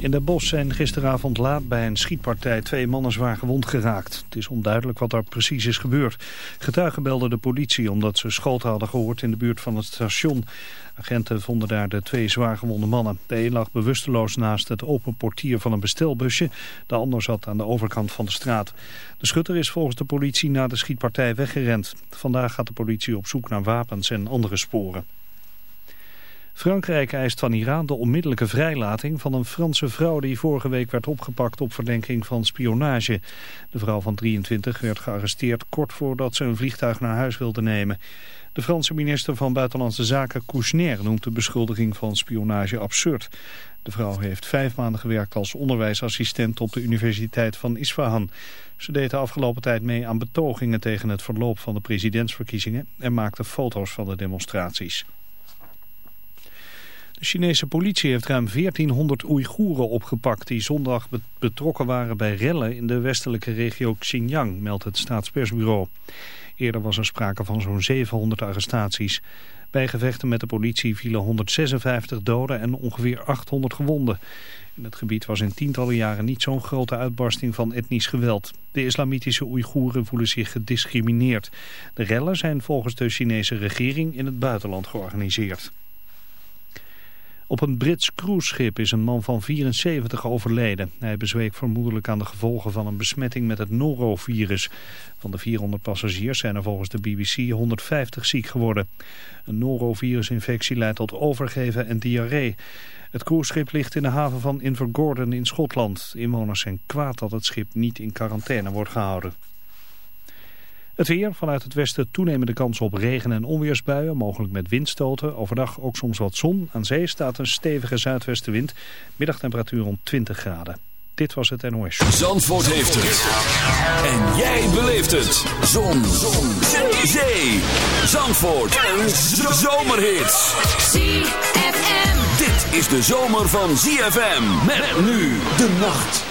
In Den Bosch zijn gisteravond laat bij een schietpartij twee mannen zwaar gewond geraakt. Het is onduidelijk wat er precies is gebeurd. Getuigen belden de politie omdat ze schoten hadden gehoord in de buurt van het station. Agenten vonden daar de twee zwaar gewonde mannen. De een lag bewusteloos naast het open portier van een bestelbusje. De ander zat aan de overkant van de straat. De schutter is volgens de politie na de schietpartij weggerend. Vandaag gaat de politie op zoek naar wapens en andere sporen. Frankrijk eist van Iran de onmiddellijke vrijlating van een Franse vrouw die vorige week werd opgepakt op verdenking van spionage. De vrouw van 23 werd gearresteerd kort voordat ze een vliegtuig naar huis wilde nemen. De Franse minister van Buitenlandse Zaken Kouchner noemt de beschuldiging van spionage absurd. De vrouw heeft vijf maanden gewerkt als onderwijsassistent op de Universiteit van Isfahan. Ze deed de afgelopen tijd mee aan betogingen tegen het verloop van de presidentsverkiezingen en maakte foto's van de demonstraties. De Chinese politie heeft ruim 1400 Oeigoeren opgepakt die zondag betrokken waren bij rellen in de westelijke regio Xinjiang, meldt het staatspersbureau. Eerder was er sprake van zo'n 700 arrestaties. Bij gevechten met de politie vielen 156 doden en ongeveer 800 gewonden. In het gebied was in tientallen jaren niet zo'n grote uitbarsting van etnisch geweld. De islamitische Oeigoeren voelen zich gediscrimineerd. De rellen zijn volgens de Chinese regering in het buitenland georganiseerd. Op een Brits cruiseschip is een man van 74 overleden. Hij bezweek vermoedelijk aan de gevolgen van een besmetting met het norovirus. Van de 400 passagiers zijn er volgens de BBC 150 ziek geworden. Een norovirusinfectie leidt tot overgeven en diarree. Het cruiseschip ligt in de haven van Invergordon in Schotland. Inwoners zijn kwaad dat het schip niet in quarantaine wordt gehouden. Het weer, vanuit het westen toenemende kans op regen- en onweersbuien, mogelijk met windstoten. Overdag ook soms wat zon. Aan zee staat een stevige zuidwestenwind. Middagtemperatuur om 20 graden. Dit was het NOS. Zandvoort heeft het. En jij beleeft het. Zon. zon. Zee. Zandvoort. Een zomerhit. ZFM. Dit is de zomer van ZFM. Met nu de nacht.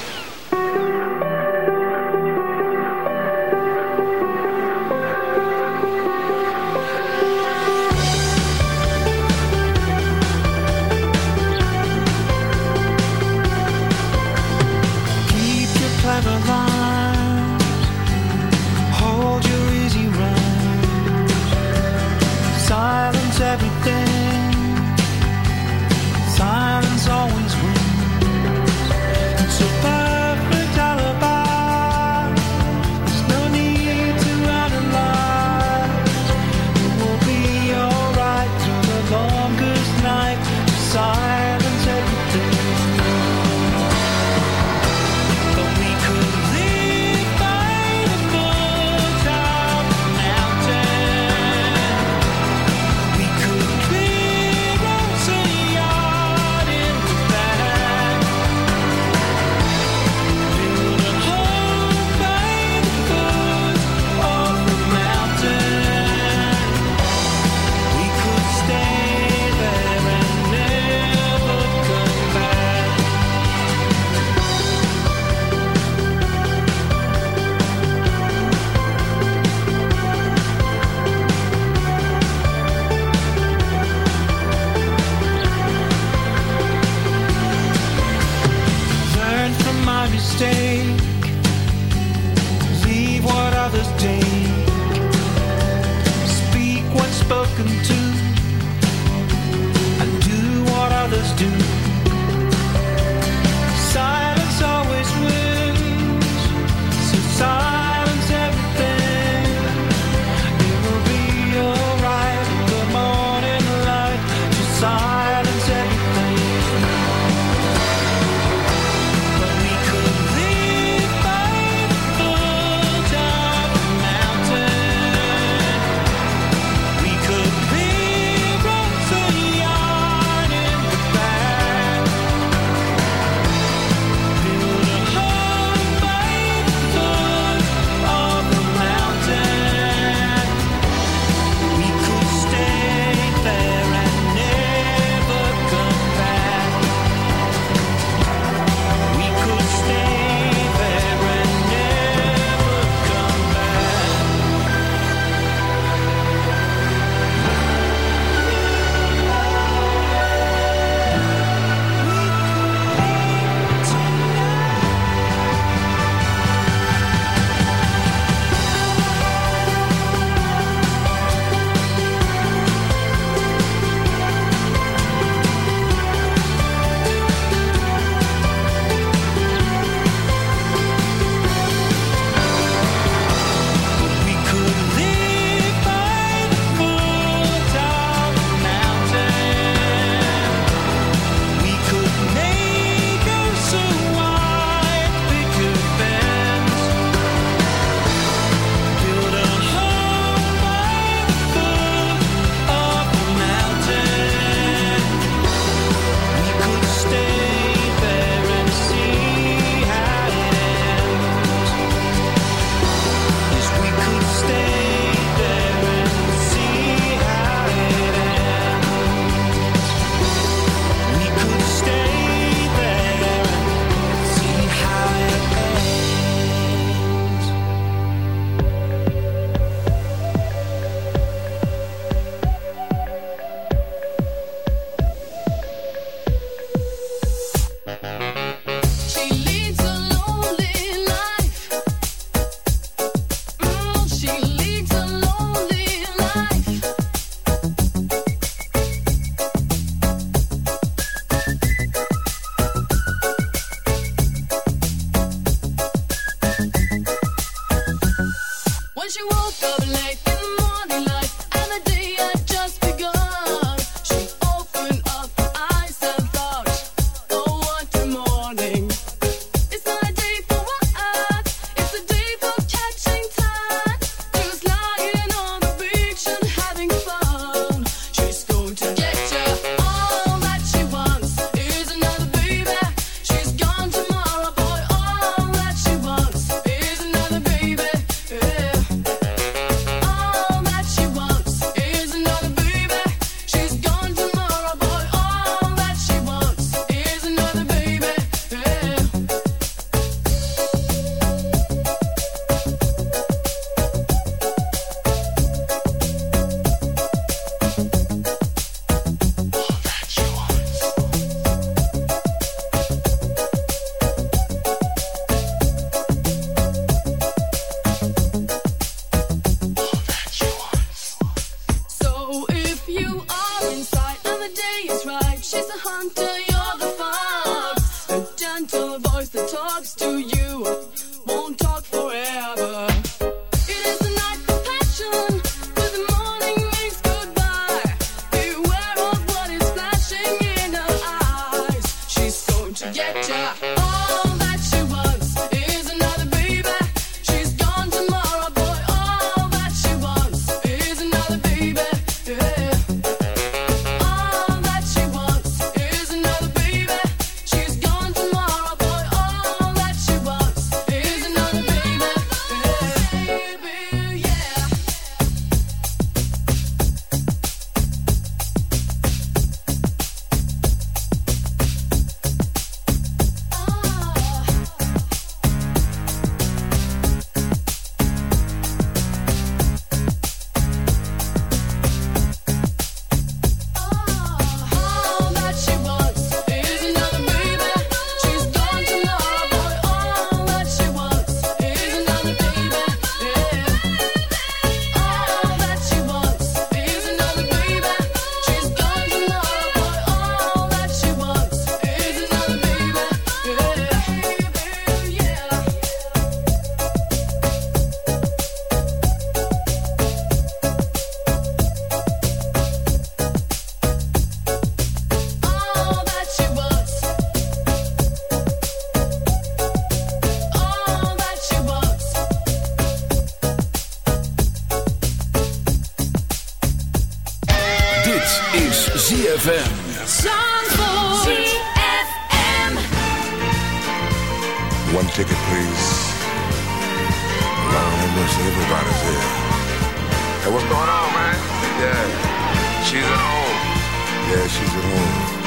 Yeah, she's at home.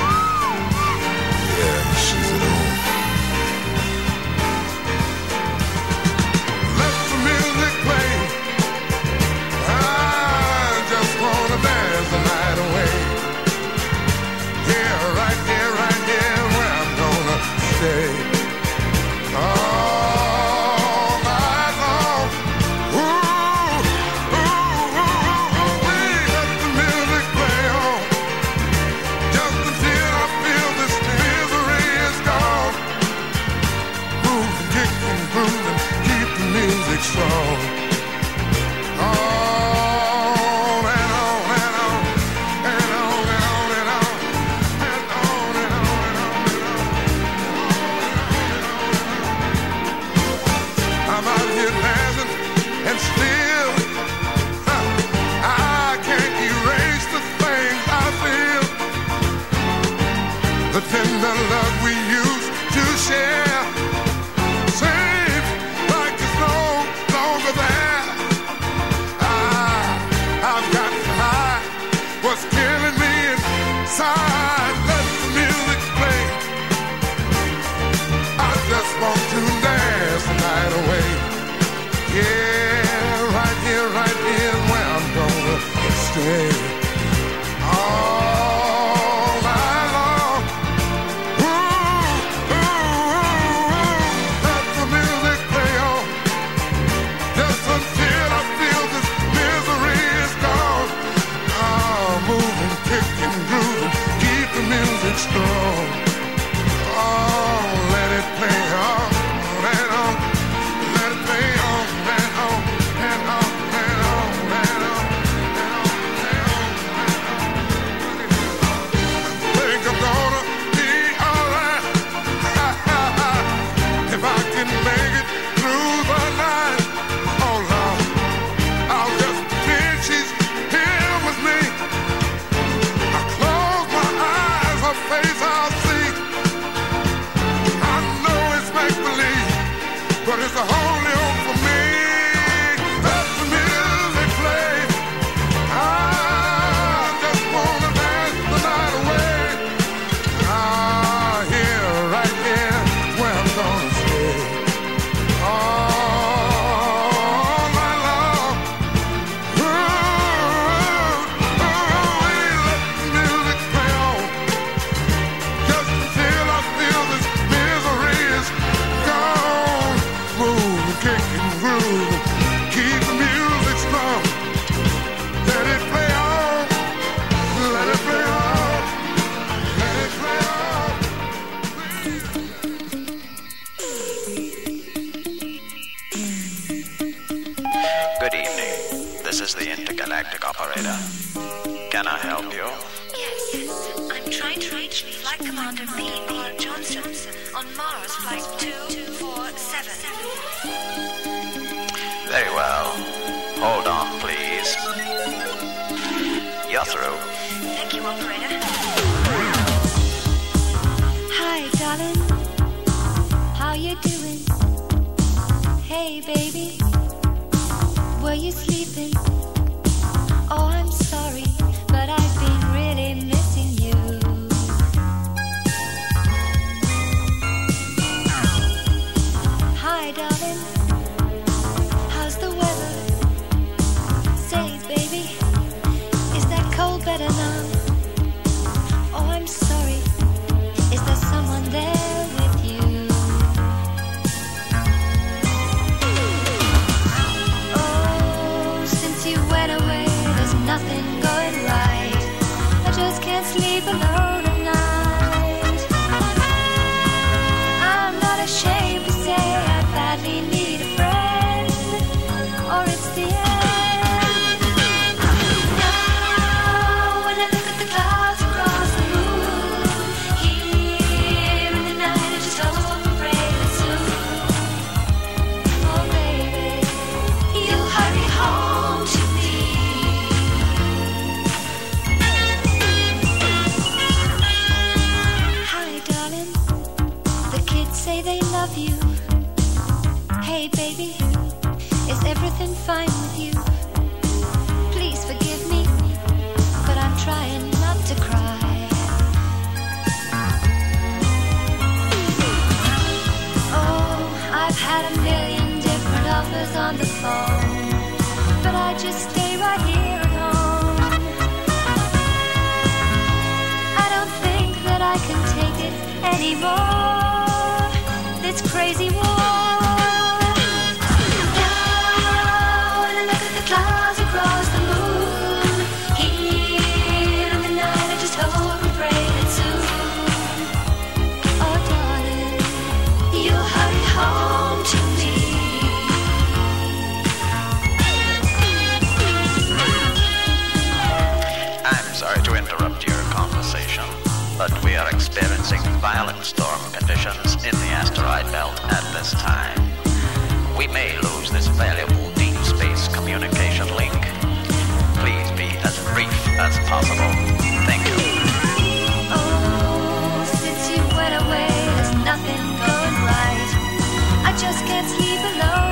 but we are experiencing violent storm conditions in the asteroid belt at this time. We may lose this valuable deep space communication link. Please be as brief as possible. Thank you. Oh, since you went away, there's nothing going right. I just can't sleep alone.